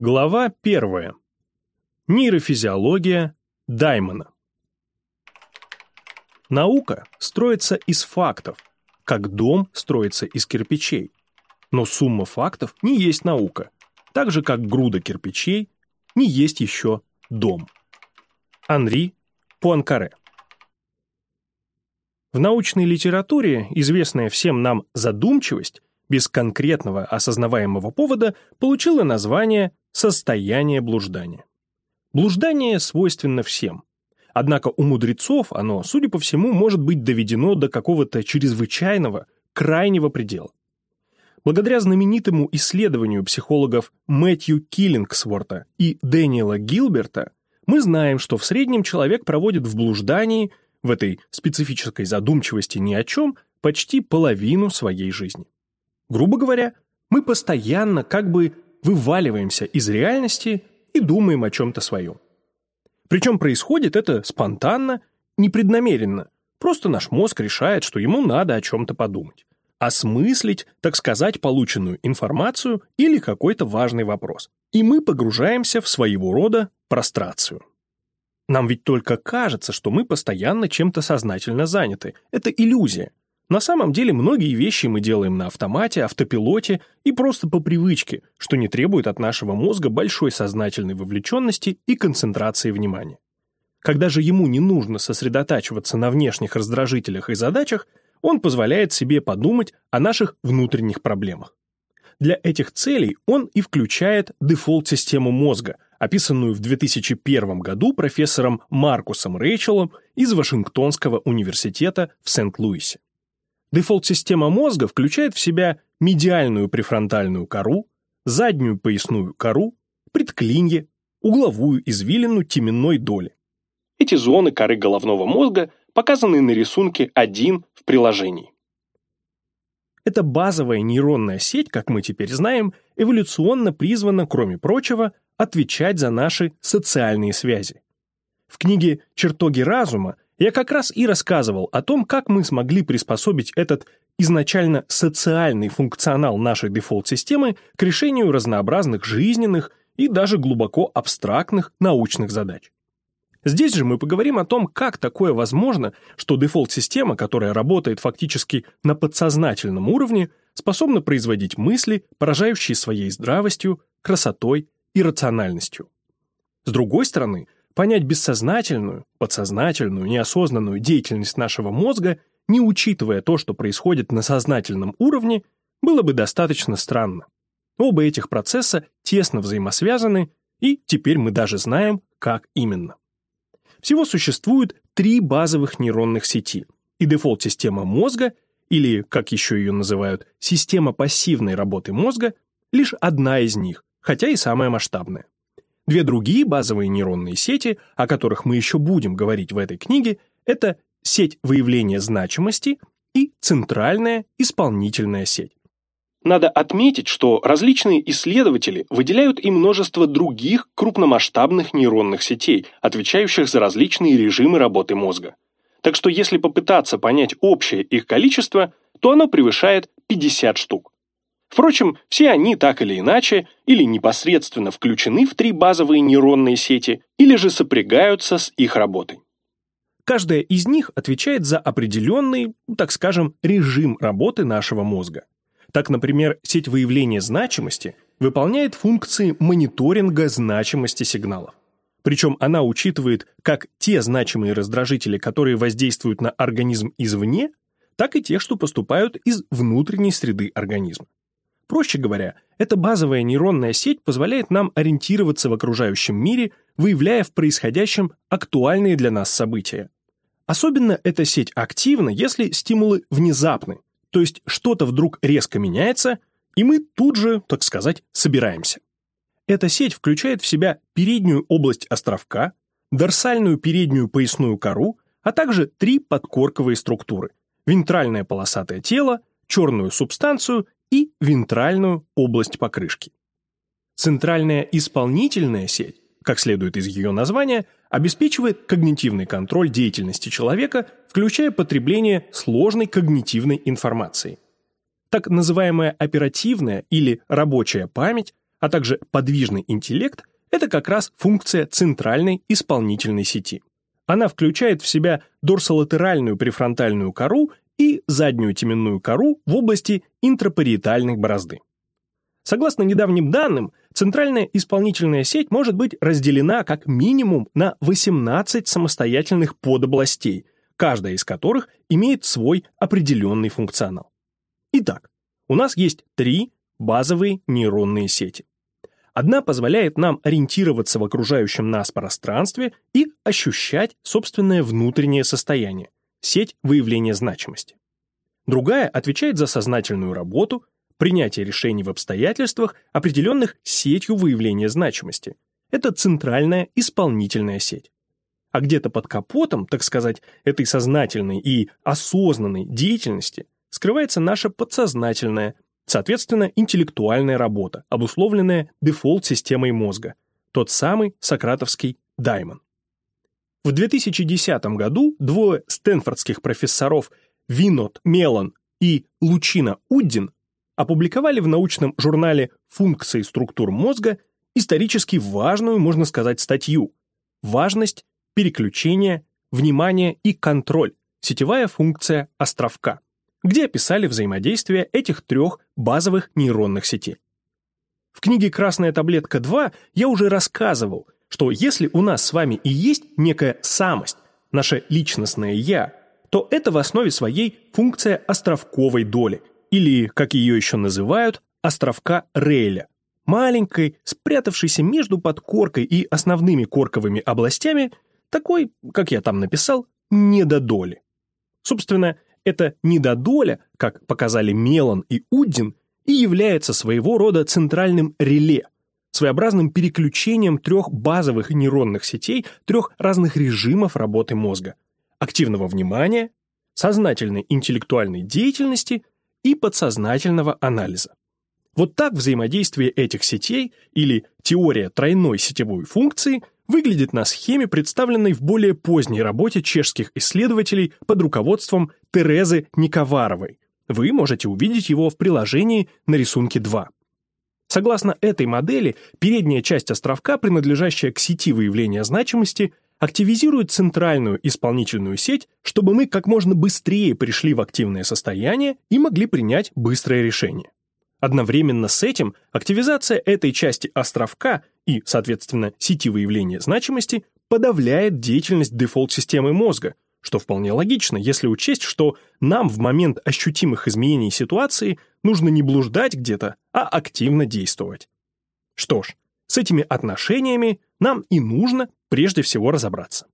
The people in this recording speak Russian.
Глава 1. Нейрофизиология Даймона. Наука строится из фактов, как дом строится из кирпичей. Но сумма фактов не есть наука, так же как груда кирпичей не есть еще дом. Анри Пуанкаре. В научной литературе известная всем нам задумчивость без конкретного осознаваемого повода получила название «состояние блуждания». Блуждание свойственно всем. Однако у мудрецов оно, судя по всему, может быть доведено до какого-то чрезвычайного, крайнего предела. Благодаря знаменитому исследованию психологов Мэтью Киллингсворта и Дэниела Гилберта мы знаем, что в среднем человек проводит в блуждании, в этой специфической задумчивости ни о чем, почти половину своей жизни. Грубо говоря, мы постоянно как бы вываливаемся из реальности и думаем о чем-то своем. Причем происходит это спонтанно, непреднамеренно. Просто наш мозг решает, что ему надо о чем-то подумать. Осмыслить, так сказать, полученную информацию или какой-то важный вопрос. И мы погружаемся в своего рода прострацию. Нам ведь только кажется, что мы постоянно чем-то сознательно заняты. Это иллюзия. На самом деле многие вещи мы делаем на автомате, автопилоте и просто по привычке, что не требует от нашего мозга большой сознательной вовлеченности и концентрации внимания. Когда же ему не нужно сосредотачиваться на внешних раздражителях и задачах, он позволяет себе подумать о наших внутренних проблемах. Для этих целей он и включает дефолт-систему мозга, описанную в 2001 году профессором Маркусом Рэйчелом из Вашингтонского университета в Сент-Луисе. Дефолт-система мозга включает в себя медиальную префронтальную кору, заднюю поясную кору, предклинье, угловую извилину теменной доли. Эти зоны коры головного мозга показаны на рисунке 1 в приложении. Эта базовая нейронная сеть, как мы теперь знаем, эволюционно призвана, кроме прочего, отвечать за наши социальные связи. В книге «Чертоги разума» Я как раз и рассказывал о том, как мы смогли приспособить этот изначально социальный функционал нашей дефолт-системы к решению разнообразных жизненных и даже глубоко абстрактных научных задач. Здесь же мы поговорим о том, как такое возможно, что дефолт-система, которая работает фактически на подсознательном уровне, способна производить мысли, поражающие своей здравостью, красотой и рациональностью. С другой стороны, Понять бессознательную, подсознательную, неосознанную деятельность нашего мозга, не учитывая то, что происходит на сознательном уровне, было бы достаточно странно. Оба этих процесса тесно взаимосвязаны, и теперь мы даже знаем, как именно. Всего существует три базовых нейронных сети, и дефолт-система мозга, или, как еще ее называют, система пассивной работы мозга, лишь одна из них, хотя и самая масштабная. Две другие базовые нейронные сети, о которых мы еще будем говорить в этой книге, это сеть выявления значимости и центральная исполнительная сеть. Надо отметить, что различные исследователи выделяют и множество других крупномасштабных нейронных сетей, отвечающих за различные режимы работы мозга. Так что если попытаться понять общее их количество, то оно превышает 50 штук. Впрочем, все они так или иначе или непосредственно включены в три базовые нейронные сети, или же сопрягаются с их работой. Каждая из них отвечает за определенный, так скажем, режим работы нашего мозга. Так, например, сеть выявления значимости выполняет функции мониторинга значимости сигналов. Причем она учитывает как те значимые раздражители, которые воздействуют на организм извне, так и те, что поступают из внутренней среды организма. Проще говоря, эта базовая нейронная сеть позволяет нам ориентироваться в окружающем мире, выявляя в происходящем актуальные для нас события. Особенно эта сеть активна, если стимулы внезапны, то есть что-то вдруг резко меняется, и мы тут же, так сказать, собираемся. Эта сеть включает в себя переднюю область островка, дорсальную переднюю поясную кору, а также три подкорковые структуры – вентральное полосатое тело, черную субстанцию и вентральную область покрышки. Центральная исполнительная сеть, как следует из ее названия, обеспечивает когнитивный контроль деятельности человека, включая потребление сложной когнитивной информации. Так называемая оперативная или рабочая память а также подвижный интеллект – это как раз функция центральной исполнительной сети. Она включает в себя дорсолатеральную префронтальную кору и заднюю теменную кору в области интрапариетальной борозды. Согласно недавним данным, центральная исполнительная сеть может быть разделена как минимум на 18 самостоятельных подобластей, каждая из которых имеет свой определенный функционал. Итак, у нас есть три базовые нейронные сети. Одна позволяет нам ориентироваться в окружающем нас пространстве и ощущать собственное внутреннее состояние, сеть выявления значимости. Другая отвечает за сознательную работу, принятие решений в обстоятельствах, определенных сетью выявления значимости. Это центральная исполнительная сеть. А где-то под капотом, так сказать, этой сознательной и осознанной деятельности скрывается наша подсознательная, соответственно, интеллектуальная работа, обусловленная дефолт-системой мозга, тот самый сократовский даймон. В 2010 году двое стэнфордских профессоров Винот Мелон и Лучина Уддин опубликовали в научном журнале «Функции структур мозга» исторически важную, можно сказать, статью «Важность переключения, внимания и контроль. Сетевая функция островка», где описали взаимодействие этих трех базовых нейронных сетей. В книге «Красная таблетка 2» я уже рассказывал, что если у нас с вами и есть некая самость, наше личностное «я», то это в основе своей функция островковой доли – или, как ее еще называют, островка Рейля, маленькой, спрятавшейся между подкоркой и основными корковыми областями, такой, как я там написал, недодоли. Собственно, эта недодоля, как показали Мелан и Уддин, и является своего рода центральным реле, своеобразным переключением трех базовых нейронных сетей, трех разных режимов работы мозга – активного внимания, сознательной интеллектуальной деятельности – и подсознательного анализа. Вот так взаимодействие этих сетей или теория тройной сетевой функции выглядит на схеме, представленной в более поздней работе чешских исследователей под руководством Терезы Никоваровой. Вы можете увидеть его в приложении на рисунке 2. Согласно этой модели, передняя часть островка, принадлежащая к сети выявления значимости, активизирует центральную исполнительную сеть, чтобы мы как можно быстрее пришли в активное состояние и могли принять быстрое решение. Одновременно с этим активизация этой части островка и, соответственно, сети выявления значимости подавляет деятельность дефолт-системы мозга, что вполне логично, если учесть, что нам в момент ощутимых изменений ситуации нужно не блуждать где-то, а активно действовать. Что ж, с этими отношениями нам и нужно прежде всего разобраться.